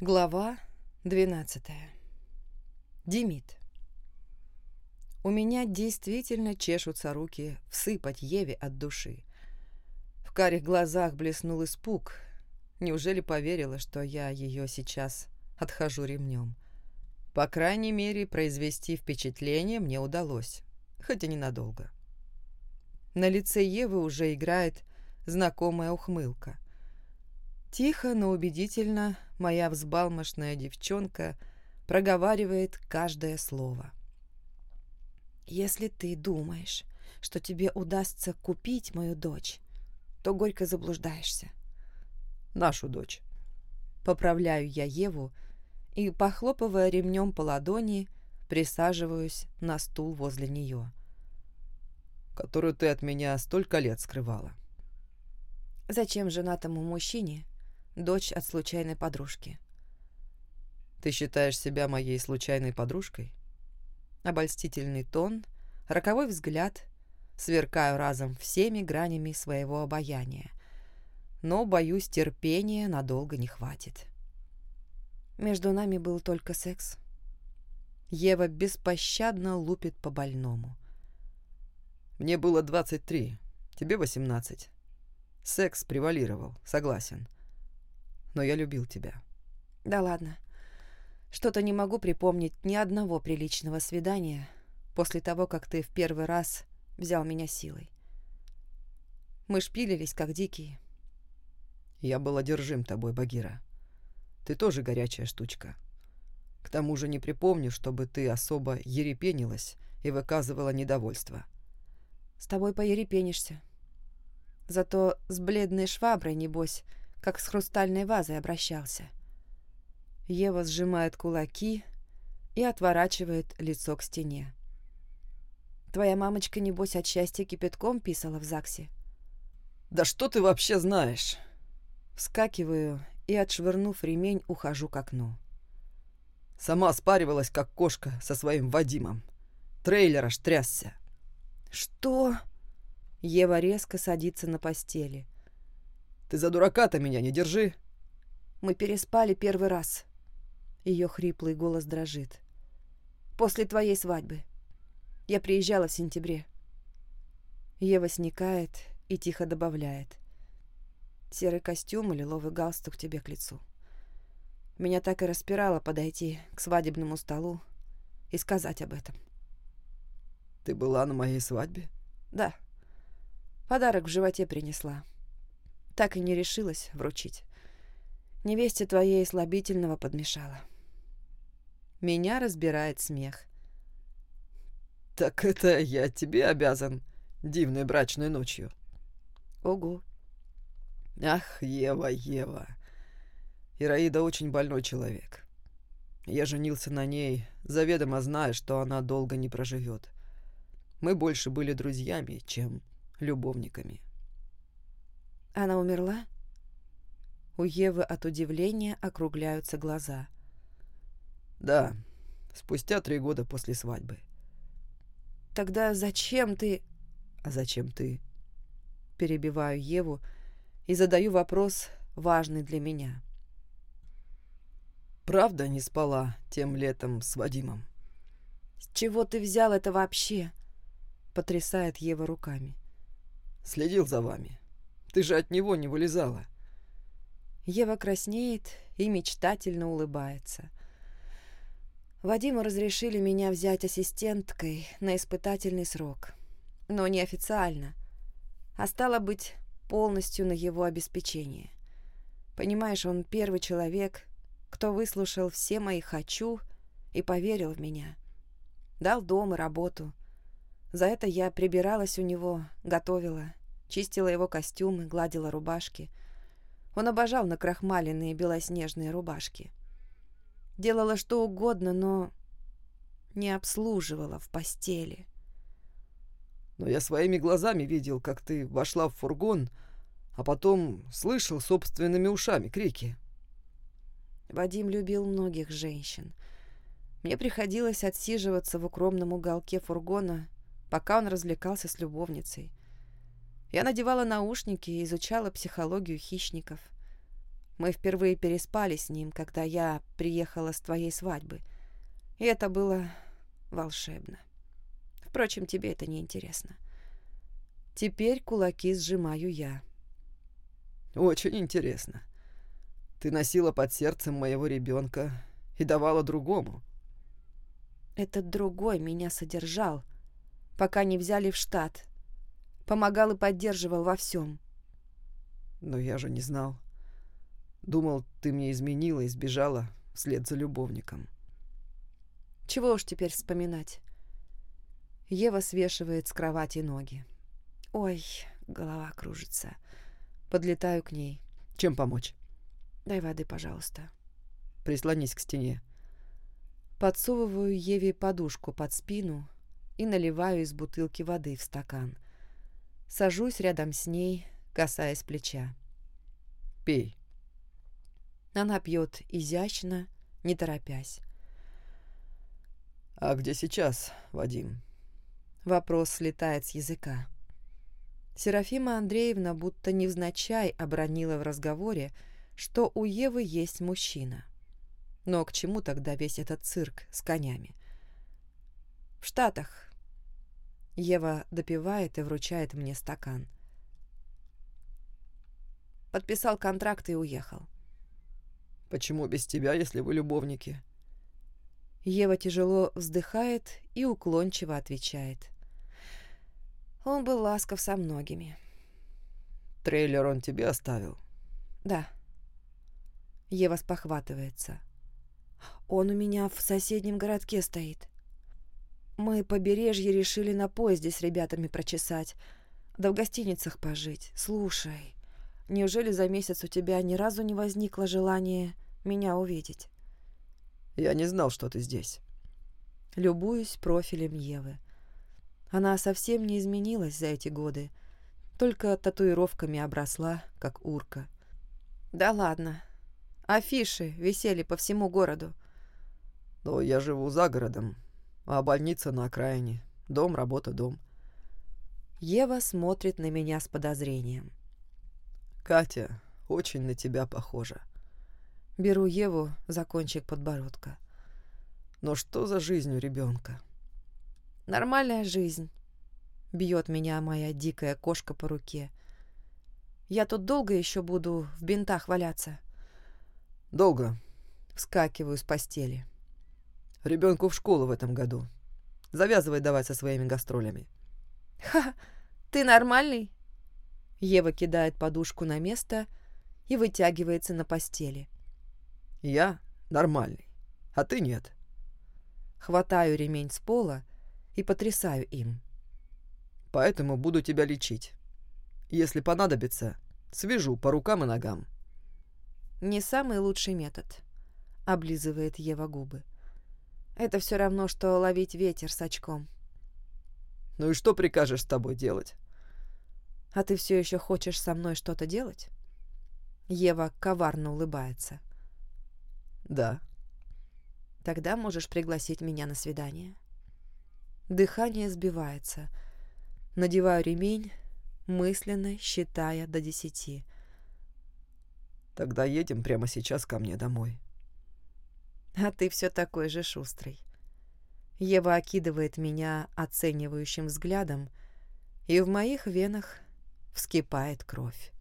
Глава 12. Демид. У меня действительно чешутся руки всыпать Еве от души. В карих глазах блеснул испуг. Неужели поверила, что я ее сейчас отхожу ремнем? По крайней мере, произвести впечатление мне удалось, хотя ненадолго. На лице Евы уже играет знакомая ухмылка. Тихо, но убедительно моя взбалмошная девчонка проговаривает каждое слово. «Если ты думаешь, что тебе удастся купить мою дочь, то горько заблуждаешься». «Нашу дочь». Поправляю я Еву и, похлопывая ремнем по ладони, присаживаюсь на стул возле нее. «Которую ты от меня столько лет скрывала». Зачем женатому мужчине дочь от случайной подружки. «Ты считаешь себя моей случайной подружкой?» Обольстительный тон, роковой взгляд, сверкаю разом всеми гранями своего обаяния. Но, боюсь, терпения надолго не хватит. Между нами был только секс. Ева беспощадно лупит по больному. «Мне было 23, тебе 18. Секс превалировал, согласен но я любил тебя». «Да ладно. Что-то не могу припомнить ни одного приличного свидания после того, как ты в первый раз взял меня силой. Мы шпилились, как дикие». «Я был одержим тобой, Багира. Ты тоже горячая штучка. К тому же не припомню, чтобы ты особо ерепенилась и выказывала недовольство». «С тобой поерепенишься. Зато с бледной шваброй, небось, как с хрустальной вазой обращался. Ева сжимает кулаки и отворачивает лицо к стене. «Твоя мамочка, небось, от счастья кипятком писала в ЗАГСе?» «Да что ты вообще знаешь?» Вскакиваю и, отшвырнув ремень, ухожу к окну. Сама спаривалась, как кошка, со своим Вадимом. Трейлер аж трясся. «Что?» Ева резко садится на постели. Ты за дурака-то меня не держи. Мы переспали первый раз. Ее хриплый голос дрожит. После твоей свадьбы. Я приезжала в сентябре. Ева сникает и тихо добавляет. Серый костюм и лиловый галстук тебе к лицу. Меня так и распирало подойти к свадебному столу и сказать об этом. «Ты была на моей свадьбе?» «Да. Подарок в животе принесла так и не решилась вручить. Невесте твоей слабительного подмешала. Меня разбирает смех. «Так это я тебе обязан дивной брачной ночью». «Ого». «Ах, Ева, Ева. Ираида очень больной человек. Я женился на ней, заведомо зная, что она долго не проживет. Мы больше были друзьями, чем любовниками». Она умерла? У Евы от удивления округляются глаза. Да, спустя три года после свадьбы. Тогда зачем ты... А зачем ты? Перебиваю Еву и задаю вопрос, важный для меня. Правда не спала тем летом с Вадимом? С чего ты взял это вообще? Потрясает Ева руками. Следил за вами. Ты же от него не вылезала. Ева краснеет и мечтательно улыбается. Вадиму разрешили меня взять ассистенткой на испытательный срок, но не официально, а стало быть полностью на его обеспечение. Понимаешь, он первый человек, кто выслушал все мои «хочу» и поверил в меня. Дал дом и работу. За это я прибиралась у него, готовила, чистила его костюмы, гладила рубашки. Он обожал накрахмаленные белоснежные рубашки. Делала что угодно, но не обслуживала в постели. «Но я своими глазами видел, как ты вошла в фургон, а потом слышал собственными ушами крики». Вадим любил многих женщин. Мне приходилось отсиживаться в укромном уголке фургона, пока он развлекался с любовницей – я надевала наушники и изучала психологию хищников. Мы впервые переспали с ним, когда я приехала с твоей свадьбы. И это было волшебно. Впрочем, тебе это не интересно. Теперь кулаки сжимаю я. Очень интересно. Ты носила под сердцем моего ребенка и давала другому. Этот другой меня содержал, пока не взяли в штат. Помогал и поддерживал во всем. Но я же не знал. Думал, ты мне изменила и сбежала вслед за любовником. Чего уж теперь вспоминать. Ева свешивает с кровати ноги. Ой, голова кружится. Подлетаю к ней. Чем помочь? Дай воды, пожалуйста. Прислонись к стене. Подсовываю Еве подушку под спину и наливаю из бутылки воды в стакан. Сажусь рядом с ней, касаясь плеча. Пей. Она пьет изящно, не торопясь. «А где сейчас, Вадим?» Вопрос слетает с языка. Серафима Андреевна будто невзначай обронила в разговоре, что у Евы есть мужчина. Но к чему тогда весь этот цирк с конями? В Штатах. Ева допивает и вручает мне стакан. Подписал контракт и уехал. Почему без тебя, если вы любовники? Ева тяжело вздыхает и уклончиво отвечает. Он был ласков со многими. Трейлер он тебе оставил? Да. Ева спохватывается. Он у меня в соседнем городке стоит. Мы побережье решили на поезде с ребятами прочесать, да в гостиницах пожить. Слушай, неужели за месяц у тебя ни разу не возникло желания меня увидеть. Я не знал, что ты здесь. Любуюсь профилем Евы. Она совсем не изменилась за эти годы, только татуировками обросла, как урка. Да ладно. Афиши висели по всему городу. Но я живу за городом, а больница на окраине. Дом, работа, дом. Ева смотрит на меня с подозрением. Катя очень на тебя похожа. Беру Еву за кончик подбородка. Но что за жизнь у ребенка? Нормальная жизнь. Бьет меня моя дикая кошка по руке. Я тут долго еще буду в бинтах валяться. Долго. Вскакиваю с постели. Ребенку в школу в этом году. Завязывай давай со своими гастролями. Ха, ты нормальный? Ева кидает подушку на место и вытягивается на постели. Я нормальный, а ты нет. Хватаю ремень с пола и потрясаю им. Поэтому буду тебя лечить. Если понадобится, свяжу по рукам и ногам. Не самый лучший метод, облизывает Ева губы. Это все равно, что ловить ветер с очком. Ну и что прикажешь с тобой делать? А ты все еще хочешь со мной что-то делать? Ева коварно улыбается. — да. Тогда можешь пригласить меня на свидание. Дыхание сбивается. Надеваю ремень, мысленно считая до десяти. Тогда едем прямо сейчас ко мне домой. А ты все такой же шустрый. Ева окидывает меня оценивающим взглядом, и в моих венах вскипает кровь.